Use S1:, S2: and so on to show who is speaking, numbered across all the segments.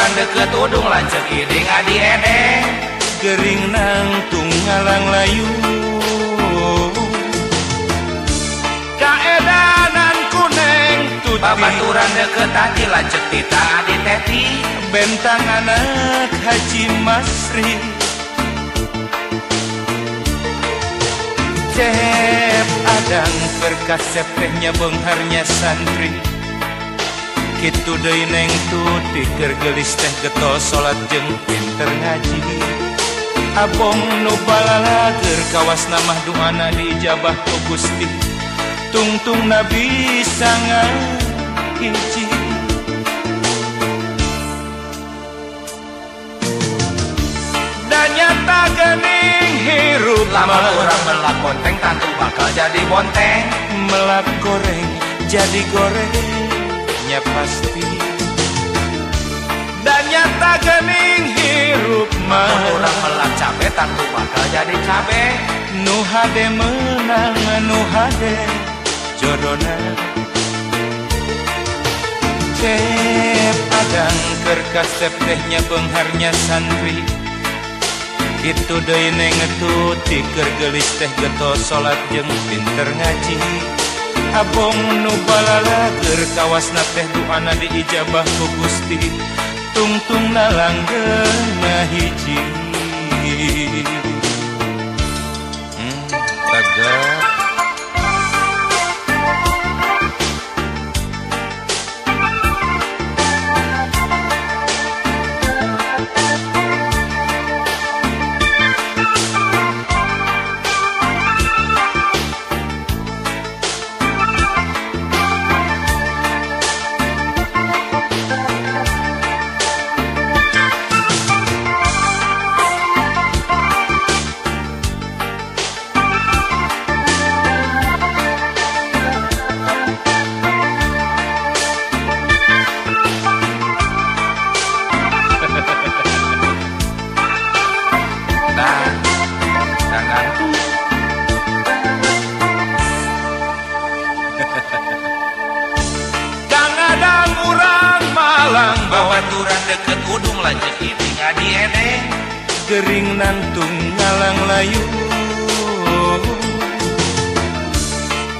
S1: Babaturan deket udung lanjut iring adi edeng
S2: Gering nang tunggalang layu. Kaedanan kuneng tuti.
S1: Babaturan deket tadi lanjut tita adi teti.
S2: Bentang anak Haji Masri. Cep adang berkasep tehnya bengharnya santri Kitu deui neng tuti keur gelis teh getol salat jeung pinter ngaji. Abong nu balalager kawas namah duana dijabah ku Gusti. Tungtung Nabi sangat hiji Dan nyata gening hirup.
S1: Lama orang melak bonteng Tentu bakal jadi bonteng.
S2: Melak goreng jadi gorengnya pasti dan nyata gening hirup mah.
S1: Orang melak cabe Tentu bakal jadi cabe.
S2: Nu hade menang nu hade jodona cep adang kerkasep tehnya bengharnya santri. Gitu deui neng tuti keur gelis teh geto salat jeung pinter ngaji Abong nubalager kawas na teh doana diijabah ku Gusti. Tungtung na langgenna hiji.
S1: Dan Babaturan deket udung lanjut iring adi edeng
S2: gering nantung ngalang layu.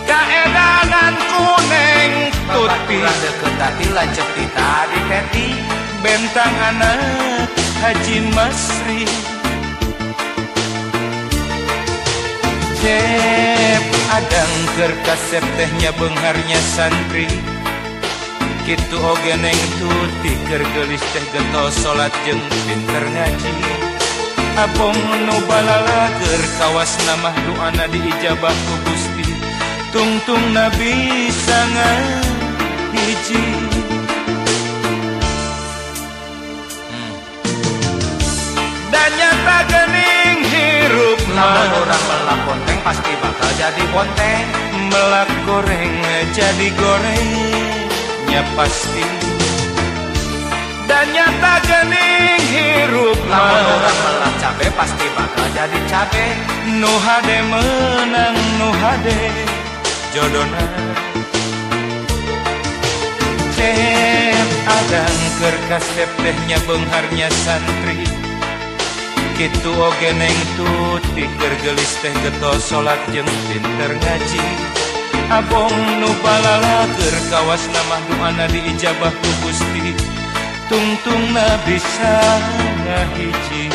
S2: Kaedanan kuneng tuti.
S1: Deket tadi lanjut tita adi teti.
S2: Bentang anak Haji Masri. Cep adang kerkasep tehnya bengharnya santri Kitu oge neng tuti keur gelis teh getol salat jeung pinter ngaji. Abong nu balalager kawas namah duana diijabah ku Gusti. Tungtung Nabi sangat hiji. Dan nyata gening hirup
S1: Lamun
S2: mah.
S1: orang melak bonteng Pasti bakal jadi bonteng.
S2: Melak goreng jadi gorengnya pasti. Dan nyata gening hirup
S1: Lamun orang
S2: mah
S1: melak cabe Pasti bakal jadi cabe.
S2: Nu hade menang nu hade jodona Cep adang kerkasep tehnya bengharnya santri. Kitu oge neng tuti keur gelis teh getol salat jeung pinter ngaji Abong nubalaker kawas nama doana diijabah ku Gusti. Tungtung na bisa ngahiji